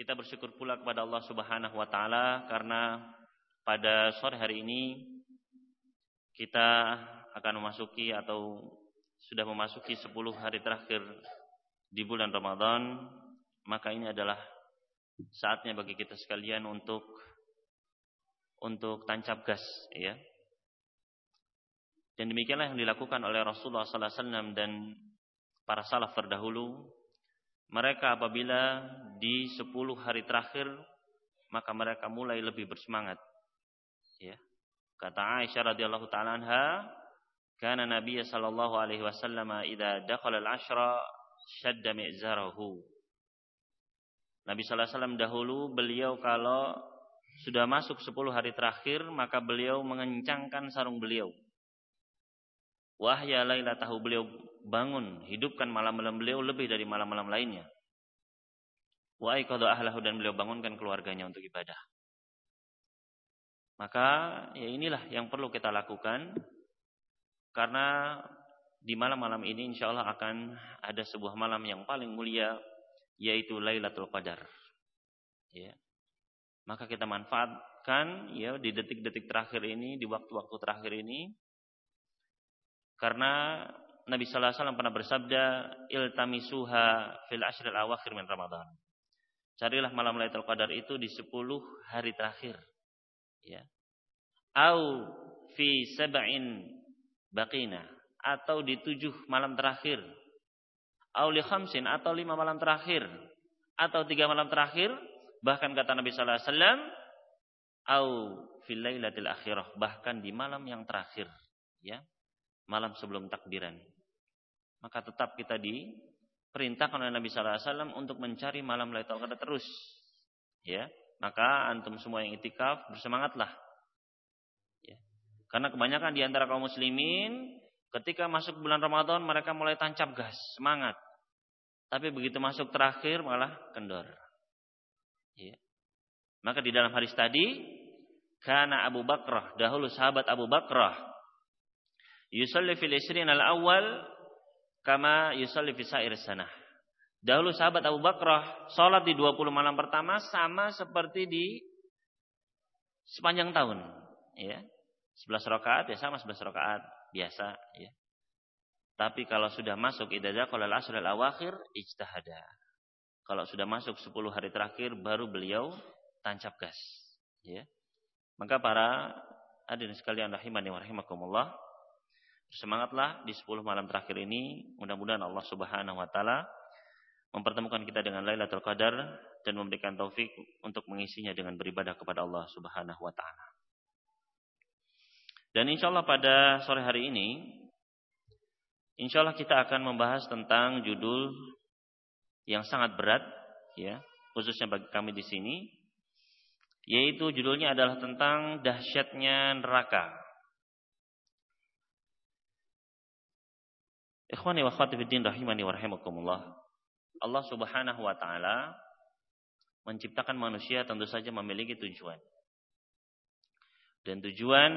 kita bersyukur pula kepada Allah Subhanahu wa taala karena pada sore hari ini kita akan memasuki atau sudah memasuki 10 hari terakhir di bulan Ramadan, maka ini adalah saatnya bagi kita sekalian untuk untuk tancap gas ya. Dan demikianlah yang dilakukan oleh Rasulullah sallallahu alaihi wasallam dan para salaf terdahulu. Mereka apabila di 10 hari terakhir maka mereka mulai lebih bersemangat. Ya. Kata Aisyah radhiyallahu taala anha, "Kana Nabi sallallahu alaihi wasallam idza dakhala al-ashra syadda mi'zarahu." Nabi sallallahu wasallam dahulu beliau kalau sudah masuk 10 hari terakhir maka beliau mengencangkan sarung beliau. Wahya tahu beliau bangun, hidupkan malam-malam beliau lebih dari malam-malam lainnya. Wa ahlahu dan beliau bangunkan keluarganya untuk ibadah. Maka ya inilah yang perlu kita lakukan karena di malam-malam ini insya Allah akan ada sebuah malam yang paling mulia yaitu Lailatul Qadar. Ya. Maka kita manfaatkan ya di detik-detik terakhir ini, di waktu-waktu terakhir ini karena Nabi sallallahu alaihi wasallam pernah bersabda iltamisuha fil ashril awakhir min Ramadan. Carilah malam Lailatul Qadar itu di 10 hari terakhir. Ya. Au fi sab'in baqina atau di tujuh malam terakhir. Au li khamsin atau lima malam terakhir. Atau tiga malam terakhir bahkan kata Nabi sallallahu alaihi wasallam au fil lailatul akhirah bahkan di malam yang terakhir. Ya. Malam sebelum takbiran maka tetap kita diperintahkan oleh Nabi sallallahu alaihi wasallam untuk mencari malam Lailatul Qadar terus ya maka antum semua yang itikaf bersemangatlah. Ya. Karena kebanyakan di antara kaum muslimin ketika masuk bulan Ramadan mereka mulai tancap gas, semangat. Tapi begitu masuk terakhir malah kendor. Ya. Maka di dalam hadis tadi karena Abu Bakrah, dahulu sahabat Abu Bakrah yusalli fil isrin al-awwal kama yusalli fi sa'ir sanah. Dahulu sahabat Abu Bakrah sholat di 20 malam pertama sama seperti di sepanjang tahun. Ya. 11 rakaat ya sama 11 rakaat biasa. Ya. Tapi kalau sudah masuk idadah kalau asr al-awakhir ijtahada. Kalau sudah masuk 10 hari terakhir baru beliau tancap gas. Ya. Maka para hadirin sekalian rahimani wa rahimakumullah. Semangatlah di 10 malam terakhir ini. Mudah-mudahan Allah subhanahu wa ta'ala mempertemukan kita dengan Lailatul Qadar dan memberikan taufik untuk mengisinya dengan beribadah kepada Allah Subhanahu wa taala. Dan insya Allah pada sore hari ini insya Allah kita akan membahas tentang judul yang sangat berat ya, khususnya bagi kami di sini yaitu judulnya adalah tentang dahsyatnya neraka. Ikhwani wa akhwati fiddin rahimani wa rahimakumullah. Allah Subhanahu wa taala menciptakan manusia tentu saja memiliki tujuan. Dan tujuan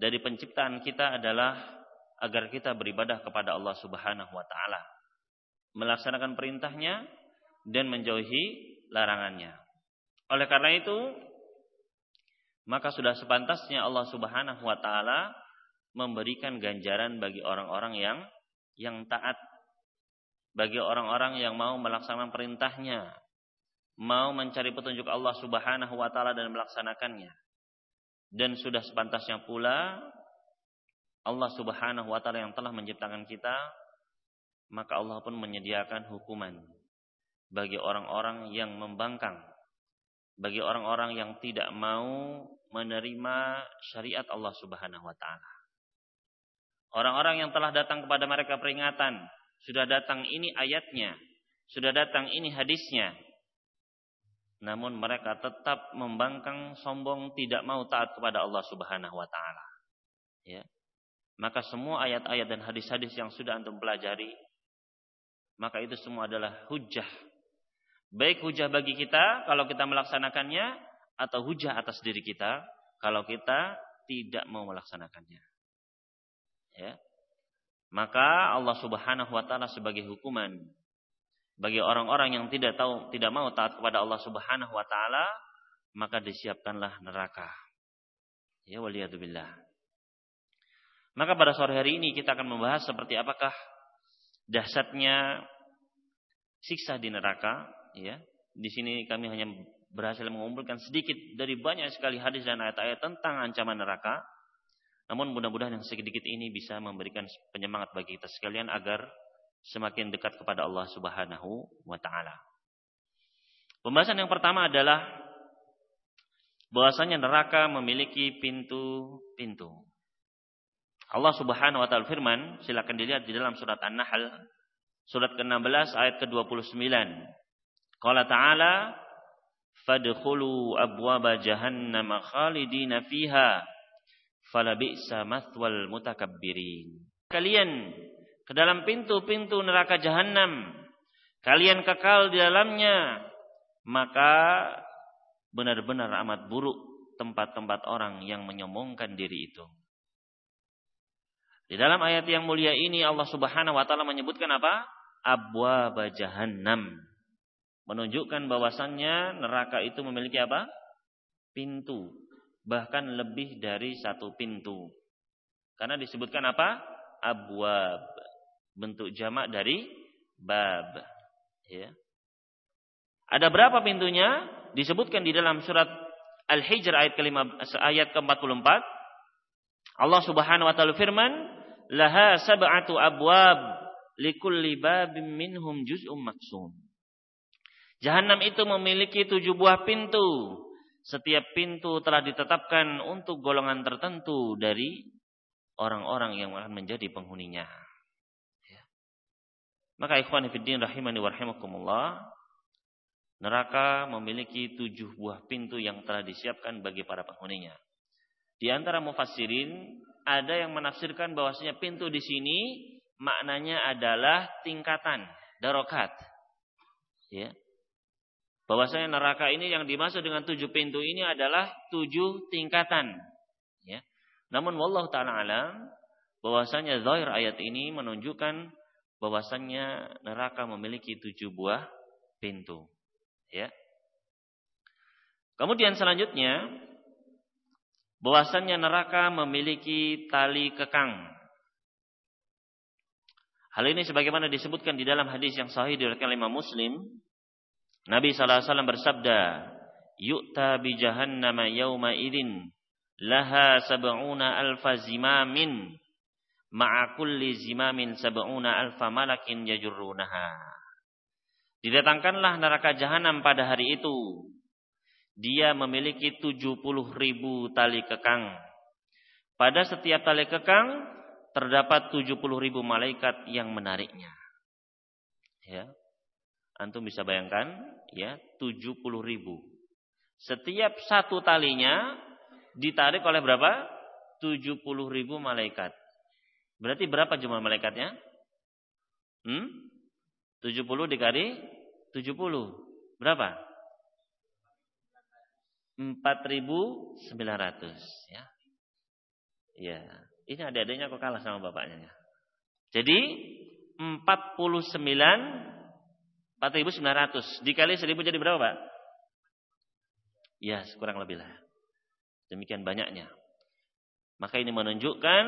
dari penciptaan kita adalah agar kita beribadah kepada Allah Subhanahu wa taala, melaksanakan perintahnya dan menjauhi larangannya. Oleh karena itu, maka sudah sepantasnya Allah Subhanahu wa taala memberikan ganjaran bagi orang-orang yang yang taat bagi orang-orang yang mau melaksanakan perintahnya, mau mencari petunjuk Allah Subhanahu wa taala dan melaksanakannya. Dan sudah sepantasnya pula Allah Subhanahu wa taala yang telah menciptakan kita, maka Allah pun menyediakan hukuman bagi orang-orang yang membangkang, bagi orang-orang yang tidak mau menerima syariat Allah Subhanahu wa taala. Orang-orang yang telah datang kepada mereka peringatan sudah datang ini ayatnya, sudah datang ini hadisnya. Namun mereka tetap membangkang sombong tidak mau taat kepada Allah Subhanahu wa taala. Ya. Maka semua ayat-ayat dan hadis-hadis yang sudah antum pelajari maka itu semua adalah hujah. Baik hujah bagi kita kalau kita melaksanakannya atau hujah atas diri kita kalau kita tidak mau melaksanakannya. Ya. Maka Allah Subhanahu wa taala sebagai hukuman bagi orang-orang yang tidak tahu tidak mau taat kepada Allah Subhanahu wa taala maka disiapkanlah neraka. Ya waliyadzubillah. Maka pada sore hari ini kita akan membahas seperti apakah dahsyatnya siksa di neraka ya. Di sini kami hanya berhasil mengumpulkan sedikit dari banyak sekali hadis dan ayat-ayat tentang ancaman neraka namun mudah-mudahan yang sedikit ini bisa memberikan penyemangat bagi kita sekalian agar semakin dekat kepada Allah Subhanahu wa taala. Pembahasan yang pertama adalah bahwasanya neraka memiliki pintu-pintu. Allah Subhanahu wa taala firman, silakan dilihat di dalam surat An-Nahl surat ke-16 ayat ke-29. Qala ta'ala fadkhulu abwaba jahannam khalidina fiha falabi'sa mathwal mutakabbirin. Kalian ke dalam pintu-pintu neraka jahanam. Kalian kekal di dalamnya. Maka benar-benar amat buruk tempat-tempat orang yang menyombongkan diri itu. Di dalam ayat yang mulia ini Allah Subhanahu wa taala menyebutkan apa? Abwaba jahannam. Menunjukkan bahwasannya neraka itu memiliki apa? Pintu. Bahkan lebih dari satu pintu. Karena disebutkan apa? Abwab bentuk jamak dari bab. Ya. Ada berapa pintunya? Disebutkan di dalam surat Al-Hijr ayat kelima ayat ke-44. Allah Subhanahu wa taala firman, "Laha sab'atu abwab, likulli babim minhum juz'um maksum." Jahanam itu memiliki tujuh buah pintu. Setiap pintu telah ditetapkan untuk golongan tertentu dari orang-orang yang akan menjadi penghuninya. Maka ikhwan fiddin rahimani wa rahimakumullah, neraka memiliki tujuh buah pintu yang telah disiapkan bagi para penghuninya. Di antara mufassirin ada yang menafsirkan bahwasanya pintu di sini maknanya adalah tingkatan, darokat. Ya. Bahwasanya neraka ini yang dimaksud dengan tujuh pintu ini adalah tujuh tingkatan. Ya. Namun wallahu taala alam bahwasanya zahir ayat ini menunjukkan bahwasannya neraka memiliki tujuh buah pintu. Ya. Kemudian selanjutnya bahwasannya neraka memiliki tali kekang. Hal ini sebagaimana disebutkan di dalam hadis yang sahih diriwayatkan oleh Muslim, Nabi sallallahu alaihi wasallam bersabda, "Yu'ta bi jahannama yauma idzin laha sab'una alfa zimamin ma'a kulli zimamin sab'una alfa malakin yajurrunaha. Didatangkanlah neraka jahanam pada hari itu. Dia memiliki 70 ribu tali kekang. Pada setiap tali kekang terdapat 70 ribu malaikat yang menariknya. Ya. Antum bisa bayangkan ya 70 ribu. Setiap satu talinya ditarik oleh berapa? 70 ribu malaikat. Berarti berapa jumlah malaikatnya? Hmm? 70 dikali 70. Berapa? 4900 ya. Ya, ini adik-adiknya kok kalah sama bapaknya. Jadi 49 4900 dikali 1000 jadi berapa, Pak? Ya, kurang lebih lah. Demikian banyaknya. Maka ini menunjukkan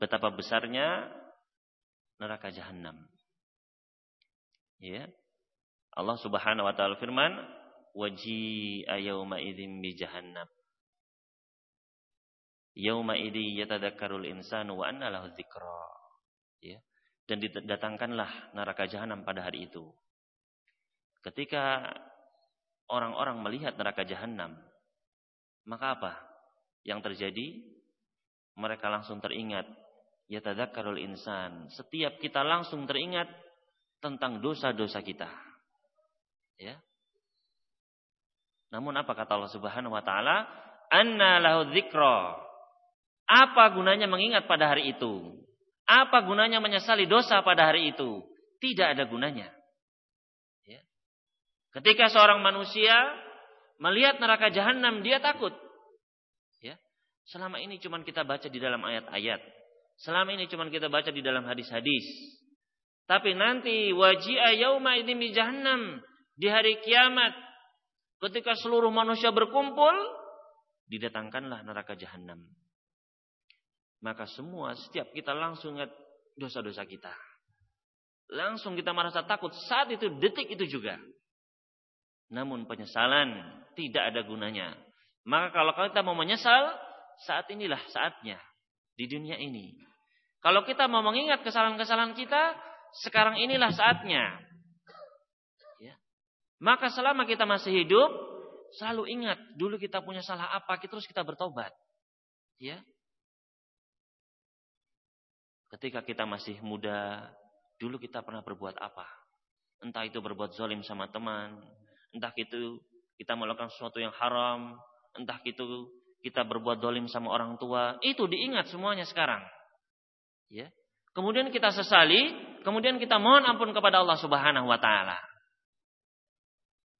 betapa besarnya neraka jahanam. Ya. Allah Subhanahu wa taala firman, "Waji ayauma idzin bi jahannam." Yauma idzi yatadakkarul insanu wa anna lahu dzikra. Ya. Dan didatangkanlah neraka jahanam pada hari itu. Ketika orang-orang melihat neraka jahanam, maka apa yang terjadi? Mereka langsung teringat yatadzakkarul insan. Setiap kita langsung teringat tentang dosa-dosa kita. Ya. Namun apa kata Allah Subhanahu wa taala? Anna lahu dzikra. Apa gunanya mengingat pada hari itu? Apa gunanya menyesali dosa pada hari itu? Tidak ada gunanya. Ketika seorang manusia melihat neraka jahanam, dia takut. Ya. Selama ini cuma kita baca di dalam ayat-ayat. Selama ini cuma kita baca di dalam hadis-hadis. Tapi nanti waji'a yauma idzin bi jahannam di hari kiamat ketika seluruh manusia berkumpul didatangkanlah neraka jahanam. Maka semua setiap kita langsung ingat dosa-dosa kita. Langsung kita merasa takut saat itu detik itu juga. Namun penyesalan tidak ada gunanya. Maka kalau kita mau menyesal, saat inilah saatnya di dunia ini. Kalau kita mau mengingat kesalahan-kesalahan kita, sekarang inilah saatnya. Ya. Maka selama kita masih hidup, selalu ingat dulu kita punya salah apa, terus kita bertobat. Ya. Ketika kita masih muda, Dulu kita pernah berbuat apa? Entah itu berbuat zalim sama teman, entah itu kita melakukan sesuatu yang haram, entah itu kita berbuat zalim sama orang tua, itu diingat semuanya sekarang. Ya. Kemudian kita sesali, kemudian kita mohon ampun kepada Allah Subhanahu wa taala.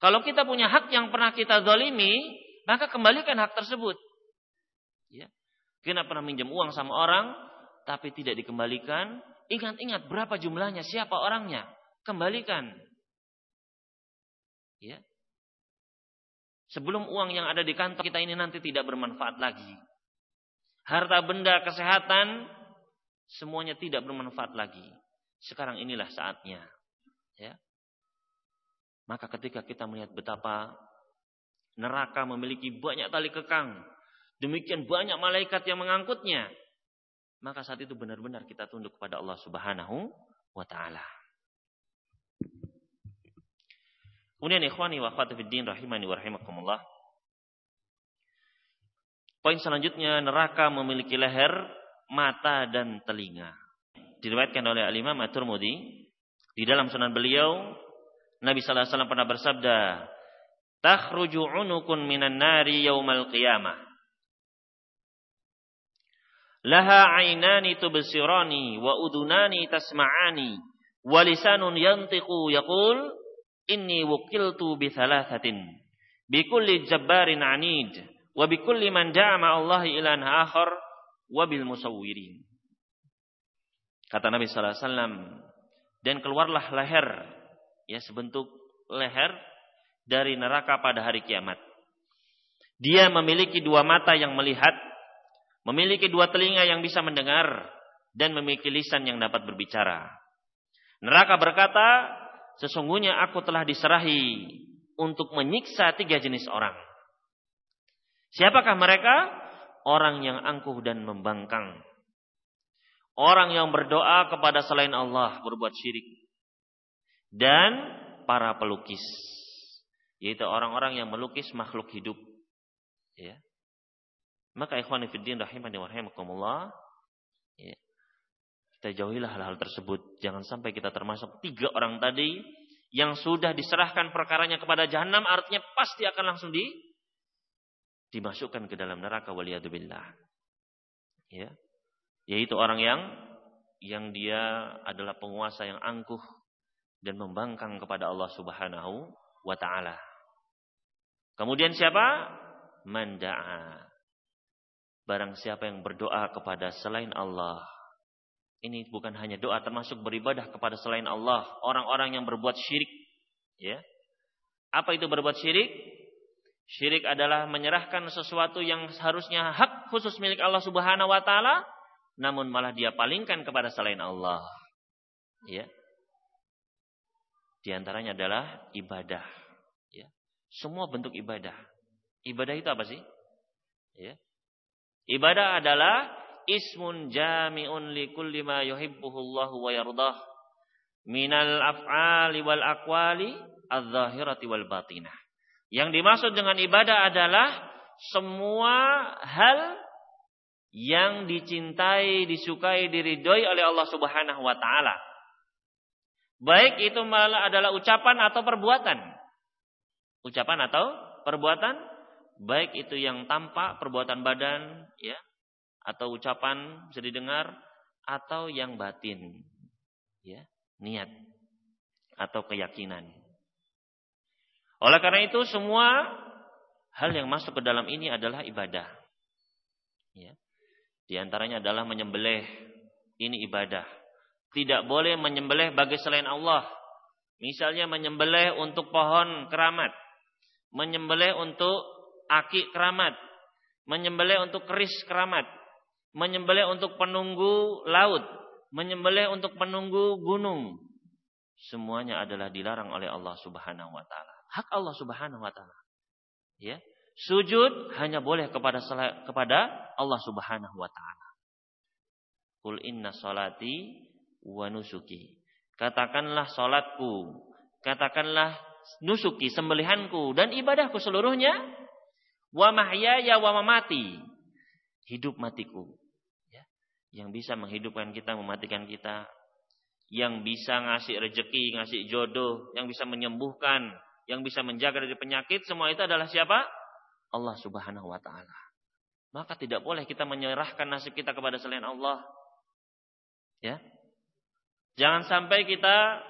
Kalau kita punya hak yang pernah kita zalimi, maka kembalikan hak tersebut. Ya. Kita pernah minjem uang sama orang, tapi tidak dikembalikan, Ingat-ingat berapa jumlahnya, siapa orangnya. Kembalikan. Ya. Sebelum uang yang ada di kantong kita ini nanti tidak bermanfaat lagi. Harta benda, kesehatan, semuanya tidak bermanfaat lagi. Sekarang inilah saatnya. Ya. Maka ketika kita melihat betapa neraka memiliki banyak tali kekang, demikian banyak malaikat yang mengangkutnya, maka saat itu benar-benar kita tunduk kepada Allah Subhanahu wa taala. Kemudian ikhwani wa fiddin rahimani wa rahimakumullah. Poin selanjutnya neraka memiliki leher, mata dan telinga. Diriwayatkan oleh Al-Imam At-Tirmidzi di dalam sunan beliau Nabi sallallahu alaihi wasallam pernah bersabda, "Takhruju unukun minan nari yaumal qiyamah." Laha ainani tubsirani wa udunani tasma'ani wa lisanun yantiqu yaqul inni wukiltu bi thalathatin bi kulli jabbarin anid wa bi kulli man da'a Allah ilan akhar wa bil musawwirin. Kata Nabi sallallahu alaihi wasallam dan keluarlah leher ya sebentuk leher dari neraka pada hari kiamat. Dia memiliki dua mata yang melihat memiliki dua telinga yang bisa mendengar, dan memiliki lisan yang dapat berbicara. Neraka berkata, sesungguhnya aku telah diserahi untuk menyiksa tiga jenis orang. Siapakah mereka? Orang yang angkuh dan membangkang. Orang yang berdoa kepada selain Allah berbuat syirik. Dan para pelukis. Yaitu orang-orang yang melukis makhluk hidup. Ya. Maka ikhwan fiddin rahimani wa rahimakumullah ya, kita jauhilah hal-hal tersebut. Jangan sampai kita termasuk tiga orang tadi yang sudah diserahkan perkaranya kepada jahanam artinya pasti akan langsung di dimasukkan ke dalam neraka waliyadzubillah. Ya. Yaitu orang yang yang dia adalah penguasa yang angkuh dan membangkang kepada Allah Subhanahu wa taala. Kemudian siapa? Manda'a Barang siapa yang berdoa kepada selain Allah. Ini bukan hanya doa termasuk beribadah kepada selain Allah. Orang-orang yang berbuat syirik. Ya. Apa itu berbuat syirik? Syirik adalah menyerahkan sesuatu yang seharusnya hak khusus milik Allah Subhanahu wa taala namun malah dia palingkan kepada selain Allah. Ya. Di antaranya adalah ibadah, ya. Semua bentuk ibadah. Ibadah itu apa sih? Ya. Ibadah adalah ismun jami'un li kulli ma yuhibbuhullahu wa yardah minal af'ali wal aqwali adh-dhahirati wal batinah. Yang dimaksud dengan ibadah adalah semua hal yang dicintai, disukai, diridhoi oleh Allah Subhanahu wa taala. Baik itu malah adalah ucapan atau perbuatan. Ucapan atau perbuatan baik itu yang tampak perbuatan badan ya atau ucapan bisa didengar atau yang batin ya niat atau keyakinan oleh karena itu semua hal yang masuk ke dalam ini adalah ibadah ya di antaranya adalah menyembelih ini ibadah Tidak boleh menyembelih bagi selain Allah. Misalnya menyembelih untuk pohon keramat. Menyembelih untuk aki keramat. Menyembelih untuk keris keramat. Menyembelih untuk penunggu laut. Menyembelih untuk penunggu gunung. Semuanya adalah dilarang oleh Allah Subhanahu wa taala. Hak Allah Subhanahu wa taala. Ya. Sujud hanya boleh kepada kepada Allah Subhanahu wa taala. Kul inna salati wa nusuki. Katakanlah salatku, katakanlah nusuki, sembelihanku dan ibadahku seluruhnya wa mahyaya wa mamati. Hidup matiku. Ya. Yang bisa menghidupkan kita, mematikan kita. Yang bisa ngasih rejeki, ngasih jodoh, yang bisa menyembuhkan, yang bisa menjaga dari penyakit, semua itu adalah siapa? Allah Subhanahu wa taala. Maka tidak boleh kita menyerahkan nasib kita kepada selain Allah. Ya. Jangan sampai kita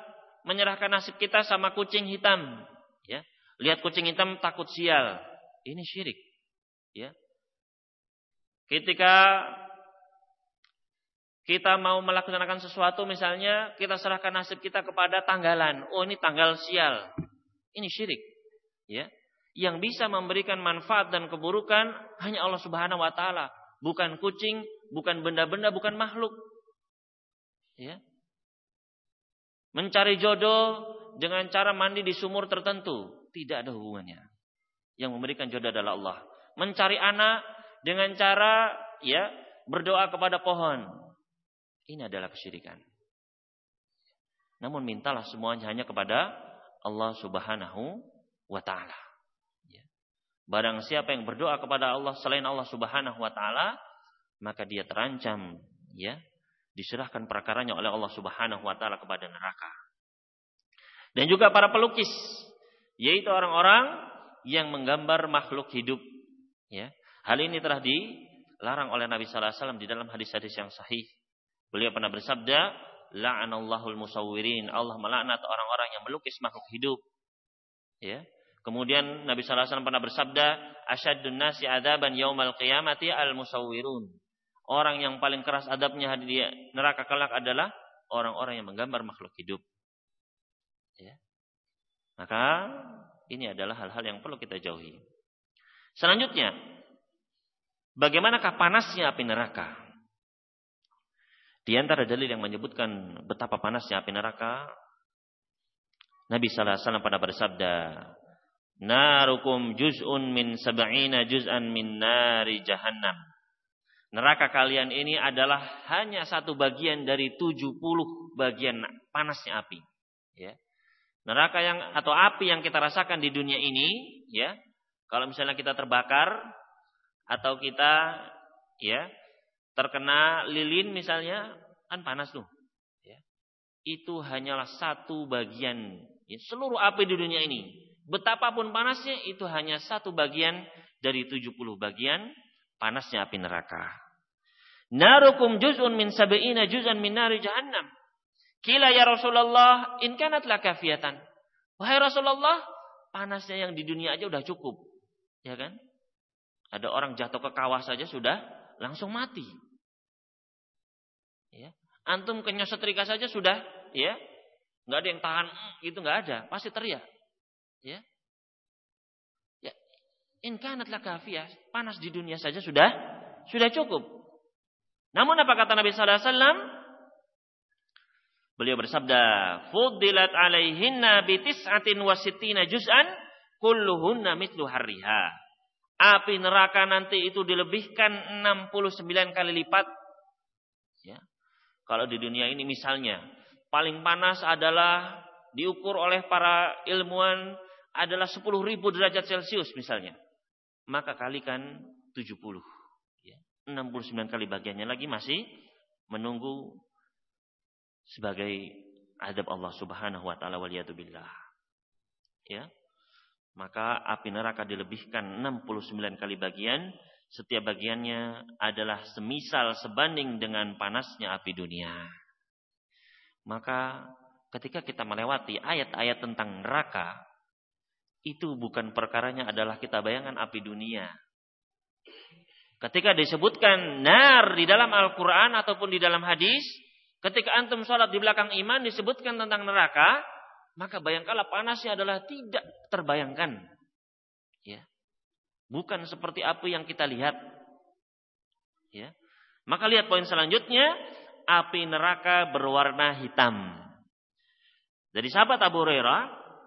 menyerahkan nasib kita sama kucing hitam, ya. Lihat kucing hitam takut sial. Ini syirik, ya. Ketika kita mau melaksanakan sesuatu misalnya kita serahkan nasib kita kepada tanggalan. Oh, ini tanggal sial. Ini syirik, ya. Yang bisa memberikan manfaat dan keburukan hanya Allah Subhanahu wa taala, bukan kucing, bukan benda-benda, bukan makhluk. Ya. Mencari jodoh dengan cara mandi di sumur tertentu. Tidak ada hubungannya. Yang memberikan jodoh adalah Allah. Mencari anak dengan cara ya berdoa kepada pohon. Ini adalah kesyirikan. Namun mintalah semuanya hanya kepada Allah Subhanahu wa taala. Ya. Barang siapa yang berdoa kepada Allah selain Allah Subhanahu wa taala, maka dia terancam ya diserahkan perkaranya oleh Allah Subhanahu wa taala kepada neraka. Dan juga para pelukis, yaitu orang-orang yang menggambar makhluk hidup, ya. Hal ini telah dilarang oleh Nabi wasallam di dalam hadis-hadis yang sahih. Beliau pernah bersabda, "La'anallahul musawwirin." Allah melaknat orang-orang yang melukis makhluk hidup. Ya. Kemudian Nabi sallallahu alaihi wasallam pernah bersabda, "Asyaddun nasi adaban yaumal qiyamati al-musawwirun." Orang yang paling keras adabnya di neraka kelak adalah orang-orang yang menggambar makhluk hidup. Ya. Maka ini adalah hal-hal yang perlu kita jauhi. Selanjutnya, bagaimanakah panasnya api neraka? Di antara dalil yang menyebutkan betapa panasnya api neraka, Nabi sallallahu alaihi wasallam pada bersabda, "Narukum juz'un min sab'ina juz'an min nari jahannam." Neraka kalian ini adalah hanya satu bagian dari 70 bagian panasnya api. Ya. Neraka yang atau api yang kita rasakan di dunia ini, ya, kalau misalnya kita terbakar atau kita, ya, terkena lilin misalnya, kan panas tuh. Ya. Itu hanyalah satu bagian ya, seluruh api di dunia ini. Betapapun panasnya, itu hanya satu bagian dari 70 bagian panasnya api neraka. Narukum juz'un min sab'ina juz'an min nari jahannam. Kila ya Rasulullah, in kanat lakafiatan. Wahai Rasulullah, panasnya yang di dunia aja udah cukup. Ya kan? Ada orang jatuh ke kawah saja sudah langsung mati. Ya. Antum kenyos setrika saja sudah, ya. Enggak ada yang tahan, itu enggak ada, pasti teriak. Ya. Ya, in kanat lakafiyah, panas di dunia saja sudah sudah cukup. Namun apa kata Nabi sallallahu alaihi wasallam? Beliau bersabda, "Fuddilat alaihinna bi tis'atin wa sittina juz'an kulluhunna mithlu harriha." Api neraka nanti itu dilebihkan 69 kali lipat. Ya. Kalau di dunia ini misalnya paling panas adalah diukur oleh para ilmuwan adalah 10.000 derajat Celcius misalnya. Maka kalikan 70. 69 kali bagiannya lagi masih menunggu sebagai adab Allah Subhanahu wa taala waliyatubillah. Ya. Maka api neraka dilebihkan 69 kali bagian, setiap bagiannya adalah semisal sebanding dengan panasnya api dunia. Maka ketika kita melewati ayat-ayat tentang neraka, itu bukan perkaranya adalah kita bayangkan api dunia, Ketika disebutkan nar di dalam Al-Quran ataupun di dalam hadis, Ketika antum sholat di belakang iman disebutkan tentang neraka, maka bayangkanlah panasnya adalah tidak terbayangkan. Ya. Bukan seperti api yang kita lihat. Ya. Maka lihat poin selanjutnya, api neraka berwarna hitam. Jadi sahabat Abu Hurairah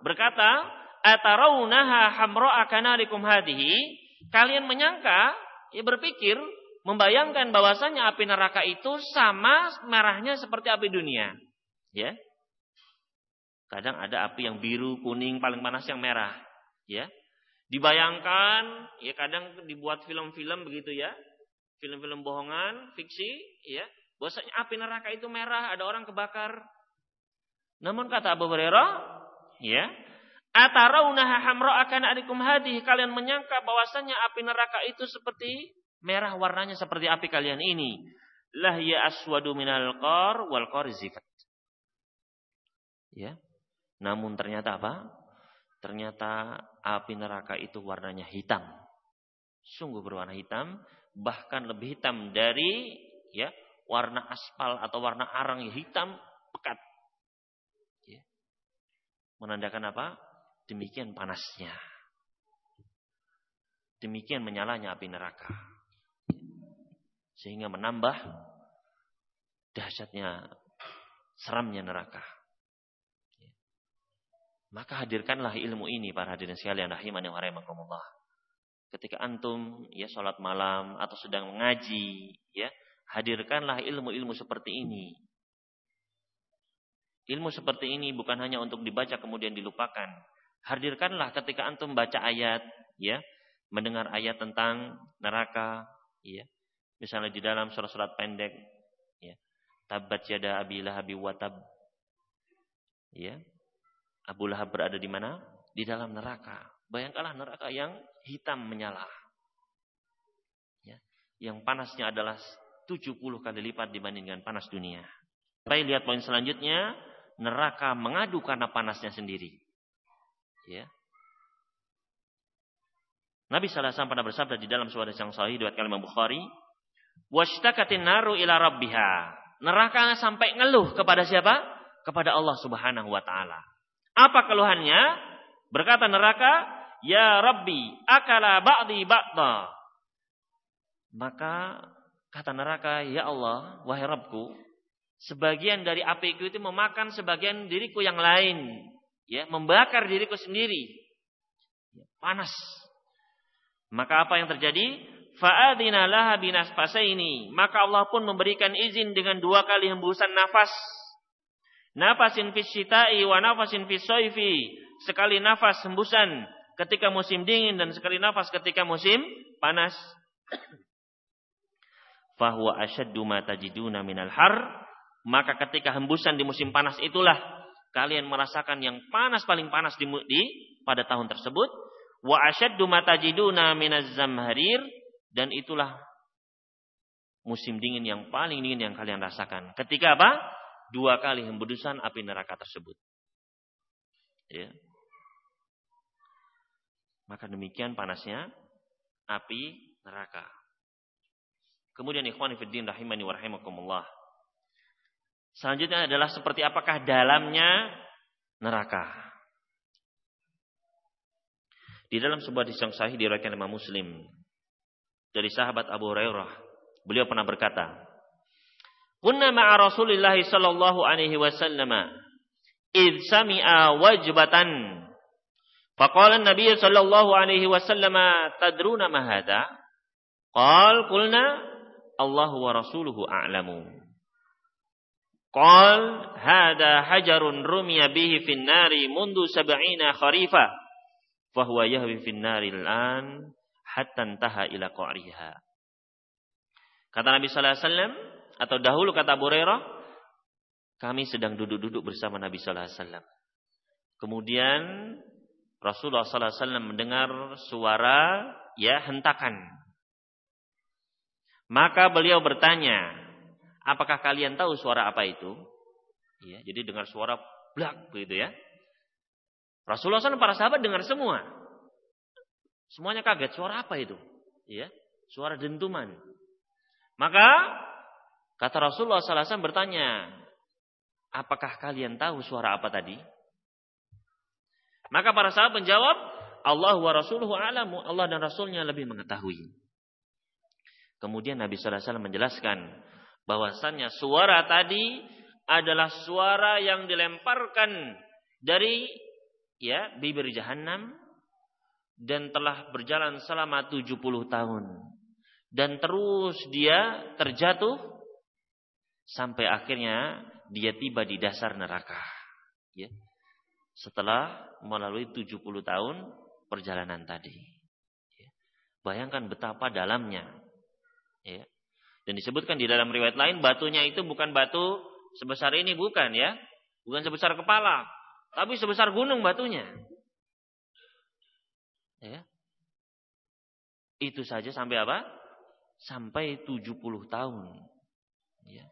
berkata, "Atarawunaha hamra'a kanarikum hadihi?" Kalian menyangka, ya berpikir membayangkan bahwasanya api neraka itu sama merahnya seperti api dunia. Ya. Kadang ada api yang biru, kuning, paling panas yang merah. Ya. Dibayangkan, ya kadang dibuat film-film begitu ya. Film-film bohongan, fiksi, ya. Bahwasanya api neraka itu merah, ada orang kebakar. Namun kata Abu Hurairah, ya, Atarawunaha hamra akan adikum hadih. Kalian menyangka bahwasanya api neraka itu seperti merah warnanya seperti api kalian ini. Lah ya aswadu minal qar wal qar zifat. Ya. Namun ternyata apa? Ternyata api neraka itu warnanya hitam. Sungguh berwarna hitam, bahkan lebih hitam dari ya warna aspal atau warna arang yang hitam pekat. Ya. Menandakan apa? Demikian panasnya. Demikian menyalanya api neraka sehingga menambah dahsyatnya seramnya neraka. Maka hadirkanlah ilmu ini para hadirin sekalian rahimani wa rahimakumullah. Ketika antum ya salat malam atau sedang mengaji, ya, hadirkanlah ilmu-ilmu seperti ini. Ilmu seperti ini bukan hanya untuk dibaca kemudian dilupakan. Hadirkanlah ketika antum baca ayat, ya, mendengar ayat tentang neraka, ya, Misalnya di dalam surat-surat pendek, ya. Tabat yada Abi Lahab watab. Ya. Abu Lahab berada di mana? Di dalam neraka. Bayangkanlah neraka yang hitam menyala. Ya. Yang panasnya adalah 70 kali lipat dibandingkan panas dunia. Sampai lihat poin selanjutnya, neraka mengadu karena panasnya sendiri. Ya. Nabi alaihi wasallam pernah bersabda di dalam sebuah yang sahih riwayat kalimah Bukhari, Washtakatin naru ila rabbiha. Neraka sampai ngeluh kepada siapa? Kepada Allah Subhanahu wa taala. Apa keluhannya? Berkata neraka, "Ya Rabbi, akala ba'di ba'da." Maka kata neraka, "Ya Allah, wahai Rabbku, sebagian dari apiku itu memakan sebagian diriku yang lain, ya, membakar diriku sendiri." Panas. Maka apa yang terjadi? Fa'adina laha ini. Maka Allah pun memberikan izin dengan dua kali hembusan nafas. Nafasin fis syita'i wa nafasin fis soifi. Sekali nafas hembusan ketika musim dingin dan sekali nafas ketika musim panas. Fahuwa asyaddu ma tajiduna minal har. Maka ketika hembusan di musim panas itulah kalian merasakan yang panas paling panas di, di pada tahun tersebut. Wa asyaddu ma tajiduna minaz zamharir dan itulah musim dingin yang paling dingin yang kalian rasakan. Ketika apa? Dua kali hembusan api neraka tersebut. Ya. Maka demikian panasnya api neraka. Kemudian ikhwan fiddin rahimani wa rahimakumullah. Selanjutnya adalah seperti apakah dalamnya neraka. Di dalam sebuah disang sahih diriwayatkan Imam Muslim dari sahabat Abu Hurairah. Beliau pernah berkata, "Kunna ma'a Rasulillah sallallahu alaihi wasallam id sami'a wajbatan." Faqala an-nabiy sallallahu alaihi wasallam, "Tadruna ma hadha?" Qal qulna Allah wa rasuluhu a'lamu. Qal hada hajarun rumiya bihi fin nari mundu sab'ina kharifa fahuwa yahwi fin nari al-an hatta taha ila qa'riha. Kata Nabi sallallahu alaihi wasallam atau dahulu kata Abu Hurairah, kami sedang duduk-duduk bersama Nabi sallallahu alaihi wasallam. Kemudian Rasulullah sallallahu alaihi wasallam mendengar suara ya hentakan. Maka beliau bertanya, apakah kalian tahu suara apa itu? Ya, jadi dengar suara blak begitu ya. Rasulullah SAW para sahabat dengar semua. Semuanya kaget, suara apa itu? Ya, suara dentuman. Maka kata Rasulullah SAW bertanya, apakah kalian tahu suara apa tadi? Maka para sahabat menjawab, Allah wa rasuluhu alamu. Allah dan Rasulnya lebih mengetahui. Kemudian Nabi SAW menjelaskan bahwasannya suara tadi adalah suara yang dilemparkan dari ya bibir jahanam dan telah berjalan selama 70 tahun dan terus dia terjatuh sampai akhirnya dia tiba di dasar neraka ya setelah melalui 70 tahun perjalanan tadi ya. bayangkan betapa dalamnya ya dan disebutkan di dalam riwayat lain batunya itu bukan batu sebesar ini bukan ya. Bukan sebesar kepala, tapi sebesar gunung batunya. Ya. Itu saja sampai apa? Sampai 70 tahun. Ya.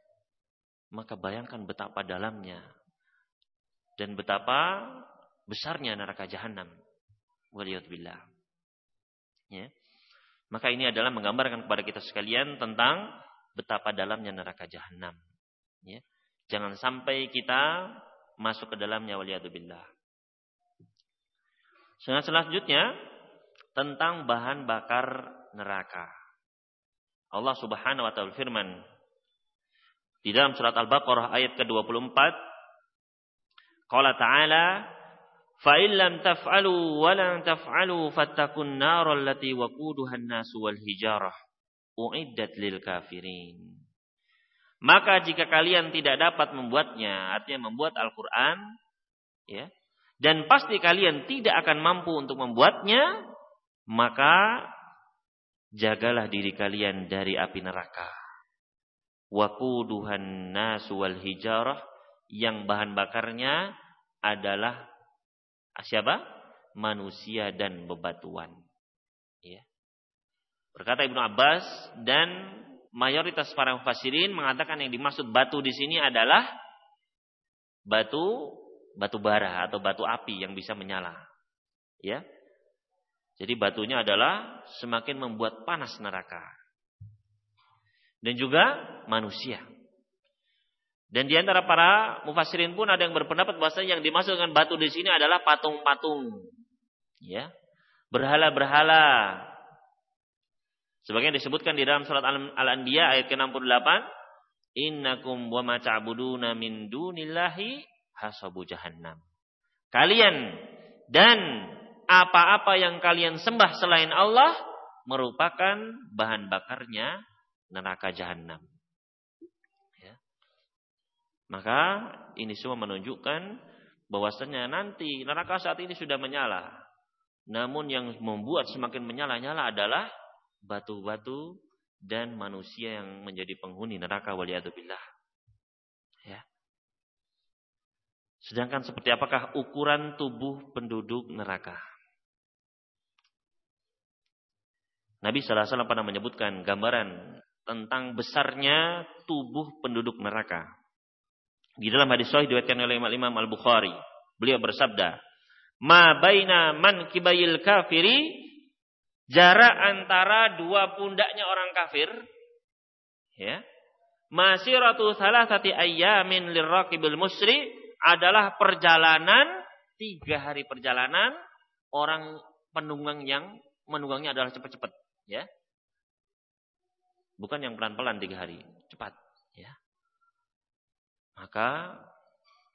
Maka bayangkan betapa dalamnya dan betapa besarnya neraka jahanam. Waliyadzubillah. Ya. Maka ini adalah menggambarkan kepada kita sekalian tentang betapa dalamnya neraka jahanam. Ya. Jangan sampai kita masuk ke dalamnya waliyadzubillah. Selanjutnya tentang bahan bakar neraka. Allah Subhanahu wa taala firman di dalam surat Al-Baqarah ayat ke-24 Qala ta'ala fa illam taf'alu wa lan taf'alu fattakun nar allati waquduha an-nas wal hijarah uiddat lil kafirin Maka jika kalian tidak dapat membuatnya artinya membuat Al-Qur'an ya dan pasti kalian tidak akan mampu untuk membuatnya maka jagalah diri kalian dari api neraka. Wakuduhan wal hijarah yang bahan bakarnya adalah Siapa? Manusia dan bebatuan. Ya. Berkata Ibnu Abbas dan mayoritas para mufassirin mengatakan yang dimaksud batu di sini adalah batu batu bara atau batu api yang bisa menyala. Ya. Jadi batunya adalah semakin membuat panas neraka. Dan juga manusia. Dan di antara para mufassirin pun ada yang berpendapat bahwa yang dimaksud dengan batu di sini adalah patung-patung. Ya. Berhala-berhala. Sebagian disebutkan di dalam surat Al-Anbiya ayat ke-68, "Innakum wa ma ta'buduna min dunillahi hasabu jahannam." Kalian dan apa-apa yang kalian sembah selain Allah merupakan bahan bakarnya neraka jahanam. Maka ini semua menunjukkan bahwasanya nanti neraka saat ini sudah menyala. Namun yang membuat semakin menyala-nyala adalah batu-batu dan manusia yang menjadi penghuni neraka waliyadzubillah. Ya. Sedangkan seperti apakah ukuran tubuh penduduk neraka? Nabi wasallam pernah menyebutkan gambaran tentang besarnya tubuh penduduk neraka. Di dalam hadis sahih diriwayatkan oleh Imam Al-Bukhari, beliau bersabda, "Ma baina man kibayil kafiri jarak antara dua pundaknya orang kafir ya masiratu salasati ayyamin liraqibil musri adalah perjalanan tiga hari perjalanan orang penunggang yang menunggangnya adalah cepat-cepat ya bukan yang pelan-pelan tiga hari cepat ya maka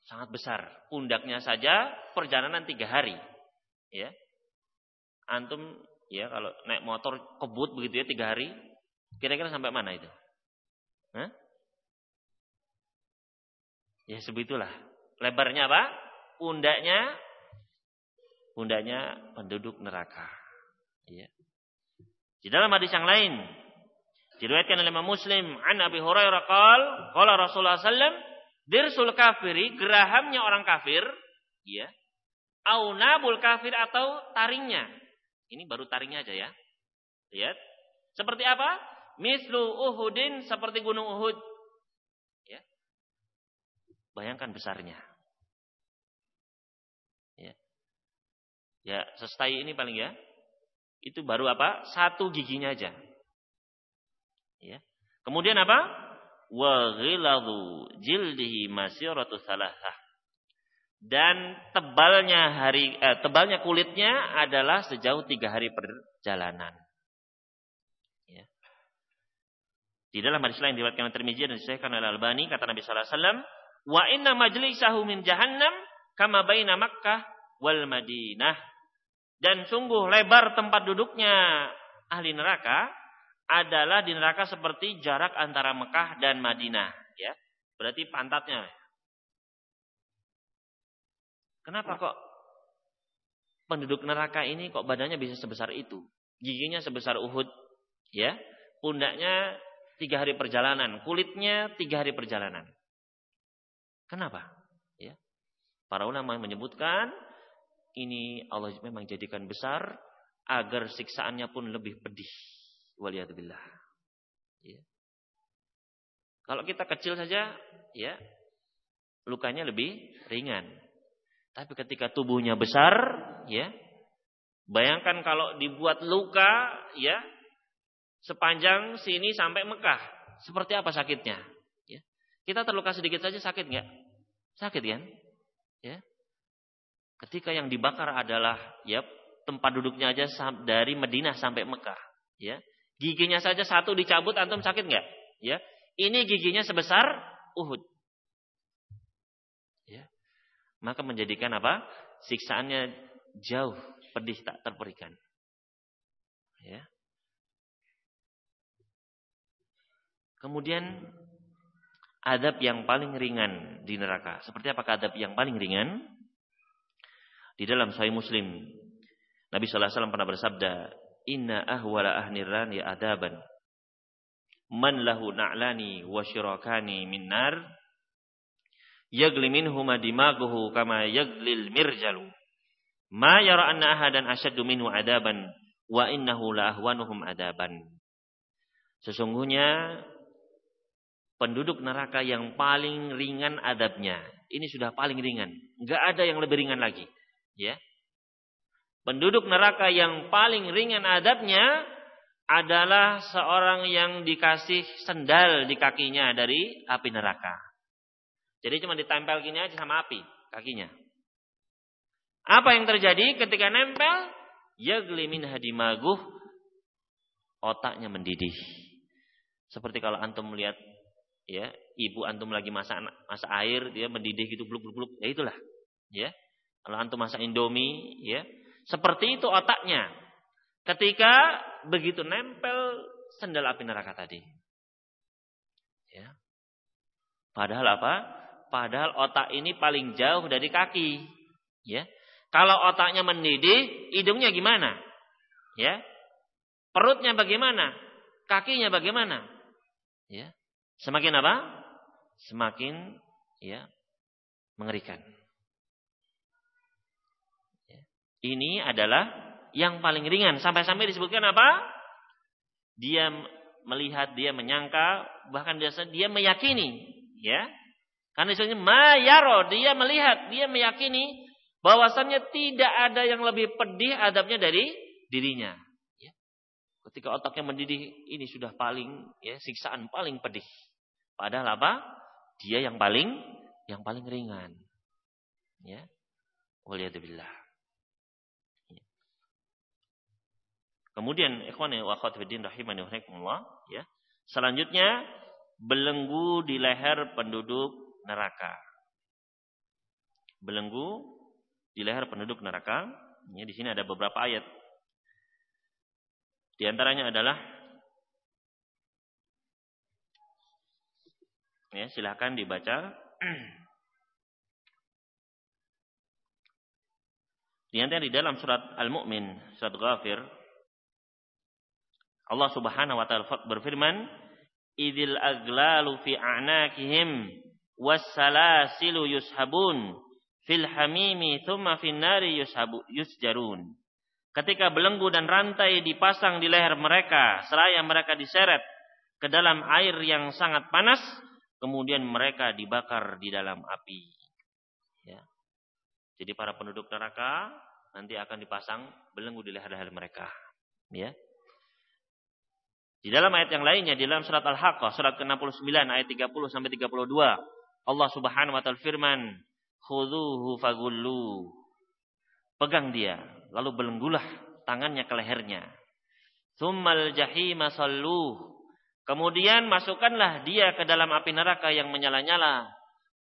sangat besar. Pundaknya saja perjalanan tiga hari. Ya, antum ya kalau naik motor kebut begitu ya tiga hari, kira-kira sampai mana itu? Hah? Ya sebetullah. Lebarnya apa? Pundaknya pundaknya penduduk neraka. Ya. Di dalam hadis yang lain diriwayatkan oleh Imam Muslim an Abi Hurairah qol qala Rasulullah sallam Dirsul kafiri, gerahamnya orang kafir, ya. Aunabul kafir atau taringnya. Ini baru taringnya aja ya. Lihat. Seperti apa? Mislu Uhudin seperti gunung Uhud. Ya. Bayangkan besarnya. Ya. Ya, sestai ini paling ya. Itu baru apa? Satu giginya aja. Ya. Kemudian apa? wa ghiladu jildihi masiratu salasah. Dan tebalnya hari eh, tebalnya kulitnya adalah sejauh tiga hari perjalanan. Ya. Di dalam hadis lain diriwayatkan oleh Tirmizi dan disahihkan oleh Albani kata Nabi sallallahu alaihi wasallam, "Wa inna majlisahu min jahannam kama baina Makkah wal Madinah." Dan sungguh lebar tempat duduknya ahli neraka adalah di neraka seperti jarak antara Mekah dan Madinah, ya. Berarti pantatnya. Kenapa kok penduduk neraka ini kok badannya bisa sebesar itu? Giginya sebesar Uhud, ya. Pundaknya tiga hari perjalanan, kulitnya tiga hari perjalanan. Kenapa? Ya. Para ulama menyebutkan ini Allah memang jadikan besar agar siksaannya pun lebih pedih. Waliyadzubillah. Ya. Kalau kita kecil saja, ya lukanya lebih ringan. Tapi ketika tubuhnya besar, ya bayangkan kalau dibuat luka, ya sepanjang sini sampai Mekah, seperti apa sakitnya? Ya. Kita terluka sedikit saja sakit nggak? Sakit kan? Ya. Ketika yang dibakar adalah ya tempat duduknya aja dari Madinah sampai Mekah, ya Giginya saja satu dicabut antum sakit nggak? Ya. Ini giginya sebesar Uhud. Ya. Maka menjadikan apa? Siksaannya jauh pedih tak terperikan. Ya. Kemudian adab yang paling ringan di neraka. Seperti apakah adab yang paling ringan? Di dalam Sahih Muslim, Nabi sallallahu alaihi wasallam pernah bersabda, inna ahwala ahnirani adaban. Man lahu na'lani wa syirakani min nar yagli minhuma dimaguhu kama yaglil mirjalu. Ma yara anna ahadan asyaddu minhu adaban wa innahu la ahwanuhum adaban. Sesungguhnya penduduk neraka yang paling ringan adabnya ini sudah paling ringan. Enggak ada yang lebih ringan lagi ya Penduduk neraka yang paling ringan adabnya adalah seorang yang dikasih sendal di kakinya dari api neraka. Jadi cuma ditempel gini aja sama api kakinya. Apa yang terjadi ketika nempel? Yagli min hadimaguh otaknya mendidih. Seperti kalau antum melihat ya, ibu antum lagi masak masak air dia mendidih gitu bluk bluk bluk. Ya itulah. Ya. Kalau antum masak Indomie ya, seperti itu otaknya. Ketika begitu nempel sendal api neraka tadi. Ya. Padahal apa? Padahal otak ini paling jauh dari kaki. Ya. Kalau otaknya mendidih, hidungnya gimana? Ya. Perutnya bagaimana? Kakinya bagaimana? Ya. Semakin apa? Semakin ya mengerikan. Ini adalah yang paling ringan. Sampai-sampai disebutkan apa? Dia melihat, dia menyangka, bahkan dia dia meyakini, ya. Karena disebutnya mayaro, dia melihat, dia meyakini bahwasannya tidak ada yang lebih pedih adabnya dari dirinya. Ya. Ketika otaknya mendidih, ini sudah paling ya siksaan paling pedih. Padahal apa? Dia yang paling yang paling ringan. Ya. Waliyadzubillah. Kemudian ikhwan wa akhwat fiddin rahimani wa ya. Selanjutnya belenggu di leher penduduk neraka. Belenggu di leher penduduk neraka. Ya, di sini ada beberapa ayat. Di antaranya adalah ya, silahkan dibaca. Di antara di dalam surat Al-Mu'min, surat Ghafir Allah Subhanahu wa taala berfirman, "Idzil aglalu fi a'nakihim was-salasilu yushabun fil hamimi thumma fin nari yushabu yusjarun." Ketika belenggu dan rantai dipasang di leher mereka, seraya mereka diseret ke dalam air yang sangat panas, kemudian mereka dibakar di dalam api. Ya. Jadi para penduduk neraka nanti akan dipasang belenggu di leher-leher mereka. Ya. Di dalam ayat yang lainnya di dalam surat Al-Haqqah surat ke-69 ayat 30 sampai 32 Allah Subhanahu wa taala firman, "Khudhuhu fagullu." Pegang dia, lalu belenggulah tangannya ke lehernya. Tsummal jahima salluh. Kemudian masukkanlah dia ke dalam api neraka yang menyala-nyala.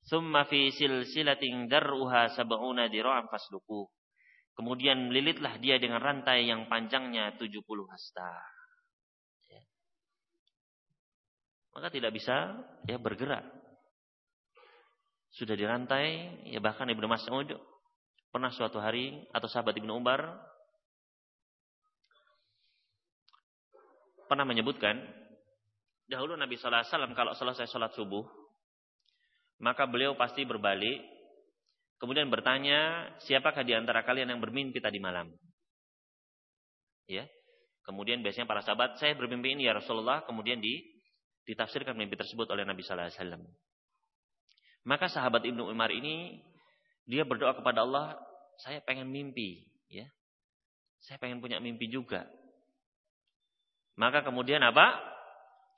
Tsumma fi silsilatin dar'uha sab'una dira'an fasluku. Kemudian lilitlah dia dengan rantai yang panjangnya 70 hasta. Ya. Maka tidak bisa ya bergerak. Sudah dirantai, ya bahkan Ibnu Mas'ud pernah suatu hari atau sahabat Ibnu Umar pernah menyebutkan dahulu Nabi sallallahu alaihi wasallam kalau selesai sholat subuh maka beliau pasti berbalik Kemudian bertanya, siapakah di antara kalian yang bermimpi tadi malam? Ya. Kemudian biasanya para sahabat, saya bermimpi ini ya Rasulullah. Kemudian di, ditafsirkan mimpi tersebut oleh Nabi Sallallahu Alaihi Wasallam. Maka sahabat Ibnu Umar ini dia berdoa kepada Allah, saya pengen mimpi, ya. Saya pengen punya mimpi juga. Maka kemudian apa?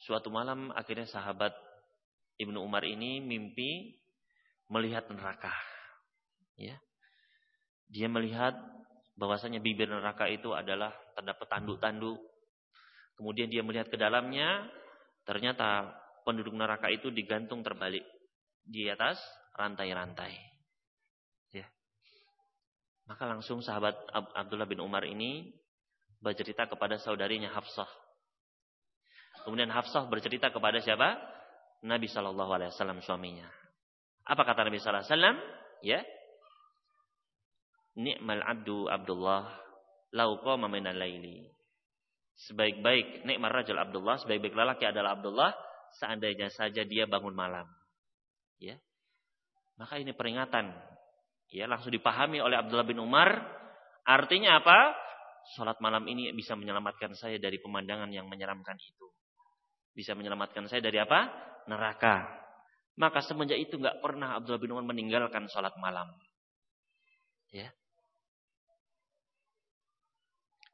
Suatu malam akhirnya sahabat Ibnu Umar ini mimpi melihat neraka. Ya. Dia melihat bahwasanya bibir neraka itu adalah terdapat tanduk-tanduk. Kemudian dia melihat ke dalamnya, ternyata penduduk neraka itu digantung terbalik di atas rantai-rantai. Ya. Maka langsung sahabat Abdullah bin Umar ini bercerita kepada saudarinya Hafsah. Kemudian Hafsah bercerita kepada siapa? Nabi Shallallahu Alaihi Wasallam suaminya. Apa kata Nabi Shallallahu Alaihi Wasallam? Ya, Ni'mal abdu Abdullah lau qama minal laili. Sebaik-baik nikmat rajul Abdullah, sebaik-baik lelaki adalah Abdullah seandainya saja dia bangun malam. Ya. Maka ini peringatan. Ya, langsung dipahami oleh Abdullah bin Umar. Artinya apa? Salat malam ini bisa menyelamatkan saya dari pemandangan yang menyeramkan itu. Bisa menyelamatkan saya dari apa? Neraka. Maka semenjak itu nggak pernah Abdullah bin Umar meninggalkan salat malam. Ya.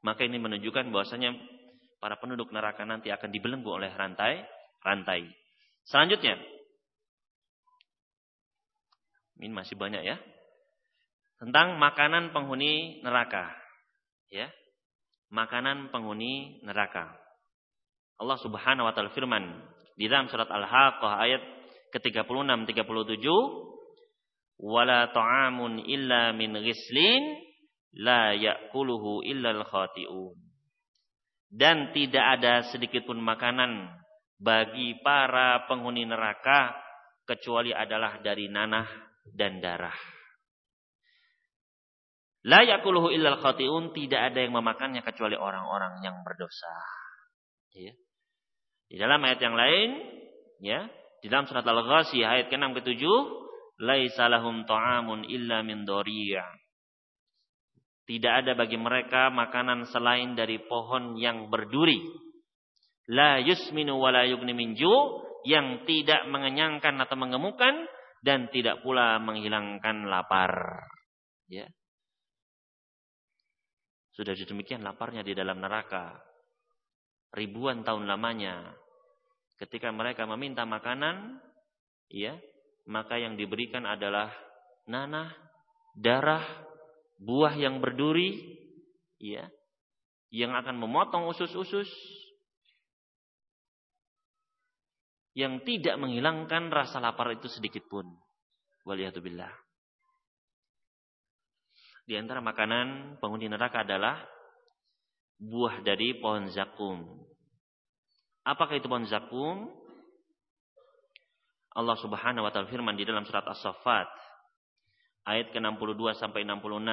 Maka ini menunjukkan bahwasanya para penduduk neraka nanti akan dibelenggu oleh rantai rantai. Selanjutnya, ini masih banyak ya tentang makanan penghuni neraka. Ya, makanan penghuni neraka. Allah Subhanahu wa taala firman di dalam surat Al-Haqqah ayat ke-36 37 wala ta'amun illa min ghislin la ya'kuluhu illal khati'un. Dan tidak ada sedikit pun makanan bagi para penghuni neraka kecuali adalah dari nanah dan darah. La yakuluhu illal khati'un, tidak ada yang memakannya kecuali orang-orang yang berdosa. Ya. Di dalam ayat yang lain, ya, di dalam surat Al-Ghasiyah ayat ke-6 ke-7, laisa lahum ta'amun illa min dhariya. Tidak ada bagi mereka makanan selain dari pohon yang berduri. La yusminu wa la yugni minju. Yang tidak mengenyangkan atau mengemukan. Dan tidak pula menghilangkan lapar. Ya. Sudah demikian laparnya di dalam neraka. Ribuan tahun lamanya. Ketika mereka meminta makanan. ya, Maka yang diberikan adalah nanah, darah, buah yang berduri, ya, yang akan memotong usus-usus, yang tidak menghilangkan rasa lapar itu sedikit pun. Waliyatubillah. Di antara makanan penghuni neraka adalah buah dari pohon zakum. Apakah itu pohon zakum? Allah Subhanahu wa taala firman di dalam surat As-Saffat ayat ke-62 sampai 66.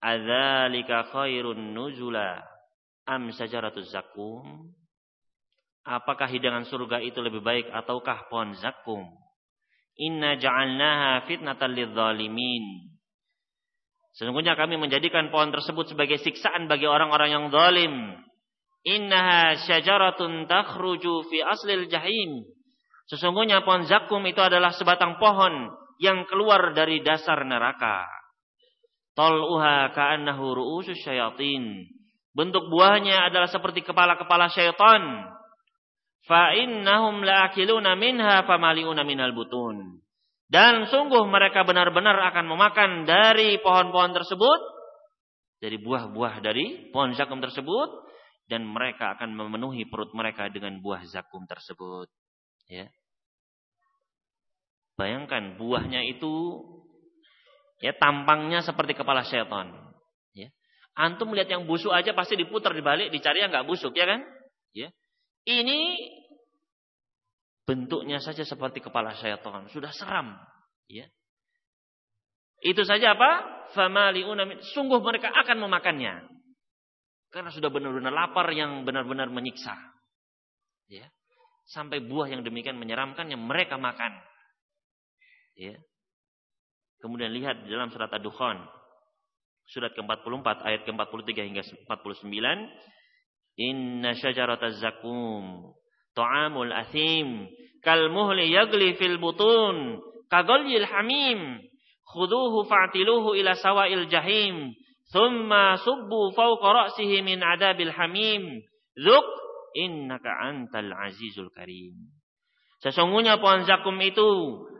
Adzalika khairun nuzula am sajaratuz zakum? Apakah hidangan surga itu lebih baik ataukah pohon zakum? Inna ja'alnaha fitnatan lidzalimin. Sesungguhnya kami menjadikan pohon tersebut sebagai siksaan bagi orang-orang yang zalim. Innaha syajaratun takhruju fi aslil jahim. Sesungguhnya pohon zakum itu adalah sebatang pohon yang keluar dari dasar neraka. Tol'uha ka'annahu ru'usus syayatin. bentuk buahnya adalah seperti kepala-kepala syaitan. Fa innahum la'akiluna minha famaliuna minal butun. Dan sungguh mereka benar-benar akan memakan dari pohon-pohon tersebut, dari buah-buah dari pohon zakum tersebut, dan mereka akan memenuhi perut mereka dengan buah zakum tersebut. Ya. Bayangkan buahnya itu ya tampangnya seperti kepala setan. Ya. Antum melihat yang busuk aja pasti diputar dibalik, dicari yang nggak busuk, ya kan? Ya. Ini bentuknya saja seperti kepala setan, sudah seram, ya. Itu saja apa? Famaliuna sungguh mereka akan memakannya. Karena sudah benar-benar lapar yang benar-benar menyiksa. Ya. Sampai buah yang demikian menyeramkan yang mereka makan. Ya. Kemudian lihat di dalam surat Ad-Dukhan. Surat ke-44 ayat ke-43 hingga 49. Inna syajarataz zakum ta'amul athim kal muhli yagli fil butun kagalyil hamim khuduhu fa'tiluhu ila sawa'il jahim Thumma subbu fawqa ra'sihi min adabil hamim. Zuk innaka antal azizul karim. Sesungguhnya pohon zakum itu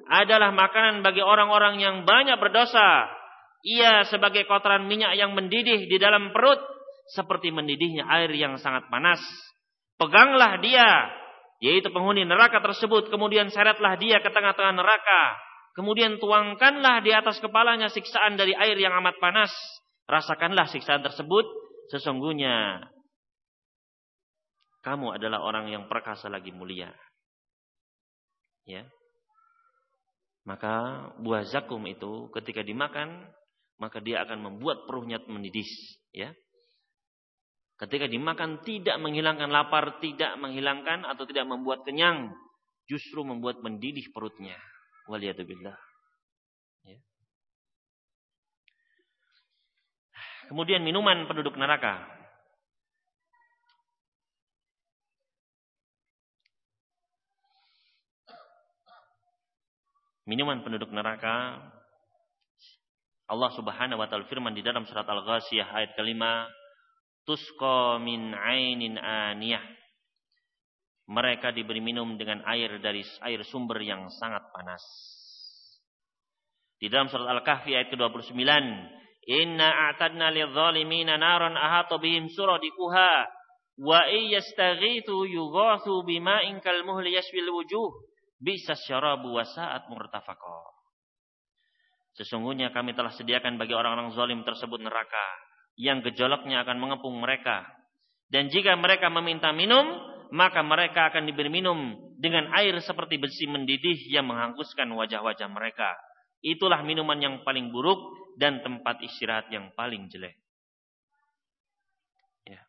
adalah makanan bagi orang-orang yang banyak berdosa. Ia sebagai kotoran minyak yang mendidih di dalam perut seperti mendidihnya air yang sangat panas. Peganglah dia, yaitu penghuni neraka tersebut, kemudian seretlah dia ke tengah-tengah neraka. Kemudian tuangkanlah di atas kepalanya siksaan dari air yang amat panas. Rasakanlah siksaan tersebut. Sesungguhnya kamu adalah orang yang perkasa lagi mulia. Ya. Maka buah zakum itu ketika dimakan, maka dia akan membuat perutnya mendidih, ya. Ketika dimakan tidak menghilangkan lapar, tidak menghilangkan atau tidak membuat kenyang, justru membuat mendidih perutnya. Waliyatubillah. Kemudian minuman penduduk neraka. Minuman penduduk neraka Allah Subhanahu wa taala firman di dalam surat Al-Ghasyiyah ayat kelima, "Tusqa min ainin aniyah." Mereka diberi minum dengan air dari air sumber yang sangat panas. Di dalam surat Al-Kahfi ayat ke-29, Inna a'tadna lidh-dhalimina naran ahata bihim suradikuha wa iyastaghithu yughathu bima'in kalmuhli yashwil wujuh bisa syarabu wa sa'at murtafaqa. Sesungguhnya kami telah sediakan bagi orang-orang zalim tersebut neraka yang gejolaknya akan mengepung mereka. Dan jika mereka meminta minum, maka mereka akan diberi minum dengan air seperti besi mendidih yang menghanguskan wajah-wajah mereka. Itulah minuman yang paling buruk dan tempat istirahat yang paling jelek. Ya.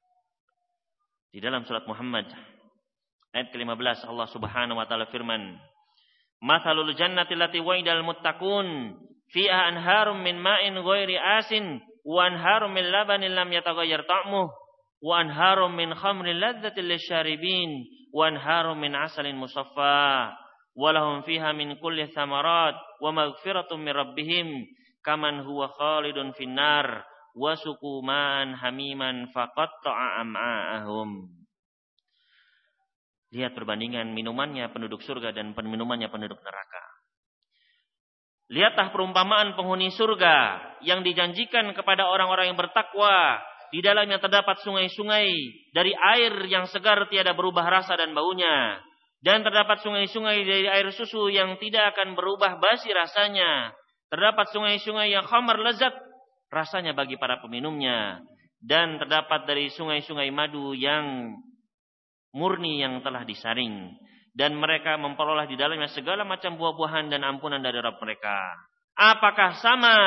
Di dalam surat Muhammad ayat ke-15 Allah Subhanahu wa taala firman, "Mathalul jannati allati wa'idal muttaqun fiha anharum min ma'in ghairi asin wa anharum min labanin lam yataghayyar ta'muh wa anharum min khamrin ladzatil lisyaribin wa anharum min asalin musaffa fiha min kulli thamarat wa maghfiratun min rabbihim kaman huwa khalidun finnar wasuku man hamiman faqatta'a am'a'ahum. Lihat perbandingan minumannya penduduk surga dan minumannya penduduk neraka. Lihatlah perumpamaan penghuni surga yang dijanjikan kepada orang-orang yang bertakwa. Di dalamnya terdapat sungai-sungai dari air yang segar tiada berubah rasa dan baunya. Dan terdapat sungai-sungai dari air susu yang tidak akan berubah basi rasanya. Terdapat sungai-sungai yang khamar lezat rasanya bagi para peminumnya. Dan terdapat dari sungai-sungai madu yang murni yang telah disaring. Dan mereka memperoleh di dalamnya segala macam buah-buahan dan ampunan dari Rabb mereka. Apakah sama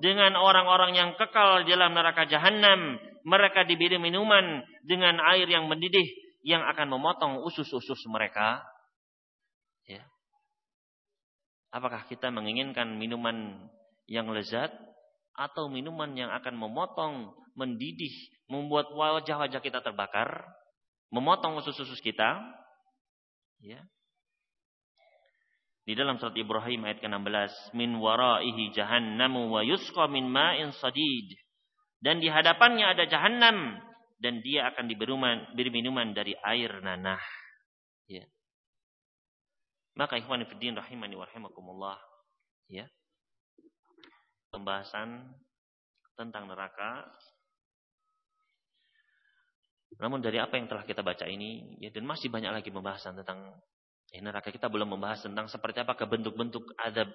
dengan orang-orang yang kekal di dalam neraka jahanam? Mereka diberi minuman dengan air yang mendidih yang akan memotong usus-usus mereka. Ya. Apakah kita menginginkan minuman yang lezat atau minuman yang akan memotong, mendidih, membuat wajah-wajah kita terbakar, memotong usus-usus kita? Ya. Di dalam surat Ibrahim ayat ke-16, min waraihi jahannamu wa yusqa min ma'in sadid. Dan di hadapannya ada jahannam dan dia akan diberi minuman, dari air nanah. Ya. Maka ikhwan fillah rahimani wa rahimakumullah, ya. Pembahasan tentang neraka namun dari apa yang telah kita baca ini, ya, dan masih banyak lagi pembahasan tentang ya, neraka. Kita belum membahas tentang seperti apa bentuk-bentuk adab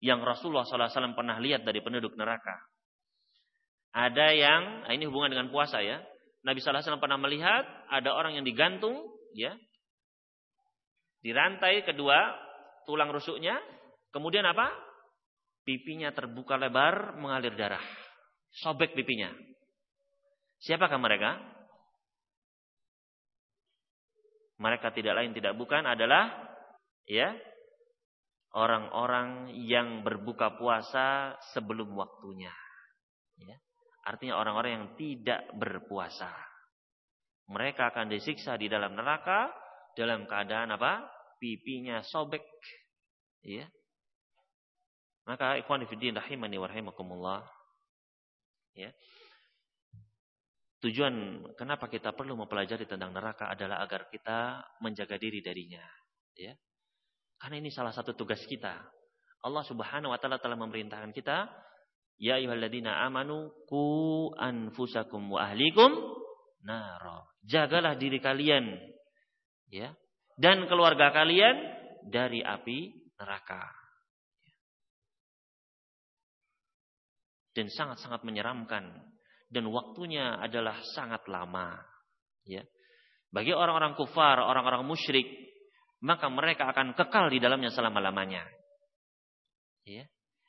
yang Rasulullah SAW pernah lihat dari penduduk neraka. Ada yang, nah ini hubungan dengan puasa ya. Nabi SAW pernah melihat ada orang yang digantung, ya, di rantai kedua tulang rusuknya, kemudian apa? Pipinya terbuka lebar, mengalir darah, sobek pipinya. Siapakah mereka? Mereka tidak lain tidak bukan adalah ya orang-orang yang berbuka puasa sebelum waktunya. Ya. Artinya orang-orang yang tidak berpuasa. Mereka akan disiksa di dalam neraka dalam keadaan apa? Pipinya sobek. Ya. Maka ikhwan fillah rahimani wa rahimakumullah. Ya. Tujuan kenapa kita perlu mempelajari tentang neraka adalah agar kita menjaga diri darinya, ya. Karena ini salah satu tugas kita. Allah Subhanahu wa taala telah memerintahkan kita Ya ayyuhalladzina amanu ku anfusakum wa ahlikum naro. Jagalah diri kalian ya dan keluarga kalian dari api neraka. Dan sangat-sangat menyeramkan dan waktunya adalah sangat lama ya. Bagi orang-orang kufar, orang-orang musyrik, maka mereka akan kekal di dalamnya selama-lamanya. Ya.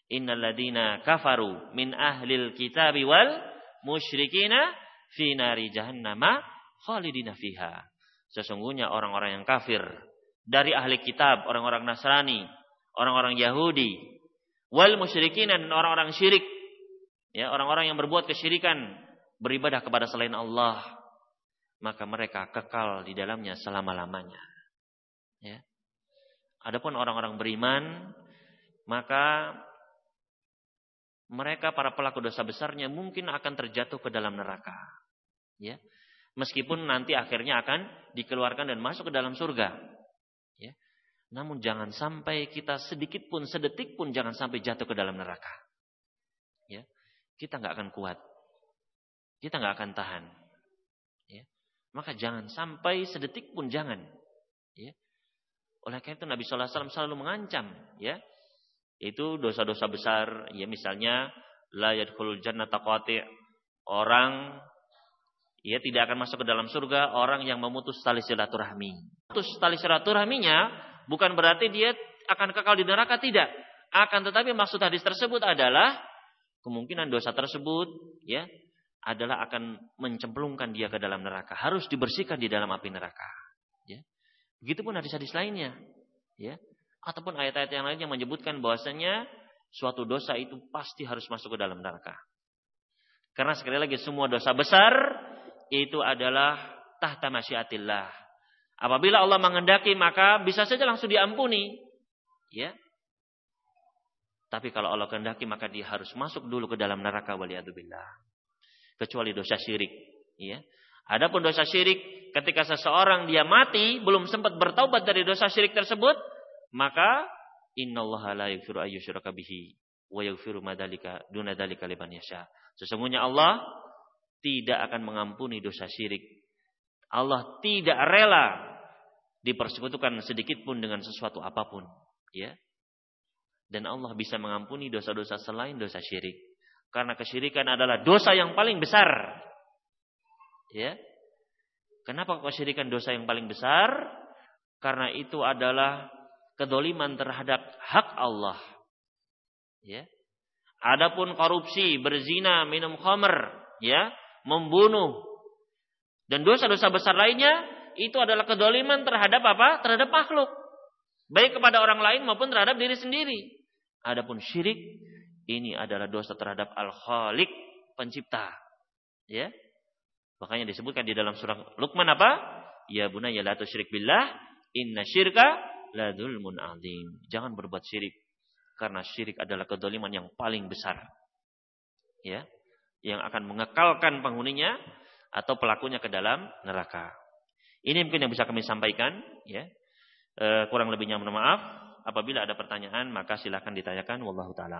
Innal ladina kafaru min ahlil kitabi wal musyrikina fi nari jahannama khalidina fiha. Sesungguhnya orang-orang yang kafir dari ahli kitab, orang-orang Nasrani, orang-orang Yahudi, wal musyrikin dan orang-orang syirik, ya orang-orang yang berbuat kesyirikan, beribadah kepada selain Allah, maka mereka kekal di dalamnya selama-lamanya. Ya. Adapun orang-orang beriman, maka mereka para pelaku dosa besarnya mungkin akan terjatuh ke dalam neraka. Ya. Meskipun nanti akhirnya akan dikeluarkan dan masuk ke dalam surga. Ya. Namun jangan sampai kita sedikit pun, sedetik pun jangan sampai jatuh ke dalam neraka. Kita nggak akan kuat. Kita nggak akan tahan. Ya. Maka jangan sampai sedetik pun jangan. Ya. Oleh karena itu Nabi SAW selalu mengancam. Ya itu dosa-dosa besar ya misalnya la yadkhulul qati' orang ya tidak akan masuk ke dalam surga orang yang memutus tali silaturahmi. Putus tali silaturahminya bukan berarti dia akan kekal di neraka tidak. Akan tetapi maksud hadis tersebut adalah kemungkinan dosa tersebut ya adalah akan mencemplungkan dia ke dalam neraka. Harus dibersihkan di dalam api neraka. Ya. Begitupun hadis-hadis lainnya. Ya ataupun ayat-ayat yang lain yang menyebutkan bahwasanya suatu dosa itu pasti harus masuk ke dalam neraka. Karena sekali lagi semua dosa besar itu adalah tahta masyiatillah. Apabila Allah mengendaki maka bisa saja langsung diampuni. Ya. Tapi kalau Allah kehendaki maka dia harus masuk dulu ke dalam neraka waliyadzubillah. Kecuali dosa syirik, ya. Adapun dosa syirik ketika seseorang dia mati belum sempat bertaubat dari dosa syirik tersebut, maka innallaha la yaghfiru ayyusyraka bihi wa yaghfiru madalika duna dalika liman yasha. Sesungguhnya Allah tidak akan mengampuni dosa syirik. Allah tidak rela dipersekutukan sedikit pun dengan sesuatu apa pun, ya. Dan Allah bisa mengampuni dosa-dosa selain dosa syirik. Karena kesyirikan adalah dosa yang paling besar. Ya. Kenapa kesyirikan dosa yang paling besar? Karena itu adalah kedoliman terhadap hak Allah. Ya. Adapun korupsi, berzina, minum khamr, ya, membunuh dan dosa-dosa besar lainnya itu adalah kedoliman terhadap apa? Terhadap makhluk. Baik kepada orang lain maupun terhadap diri sendiri. Adapun syirik ini adalah dosa terhadap Al-Khaliq, pencipta. Ya. Makanya disebutkan di dalam surah Luqman apa? Ya bunayya la tusyrik billah, inna syirka la dzulmun azim. Jangan berbuat syirik karena syirik adalah kedoliman yang paling besar. Ya, yang akan mengekalkan penghuninya atau pelakunya ke dalam neraka. Ini mungkin yang bisa kami sampaikan ya. E, kurang lebihnya mohon maaf. Apabila ada pertanyaan maka silakan ditanyakan wallahu taala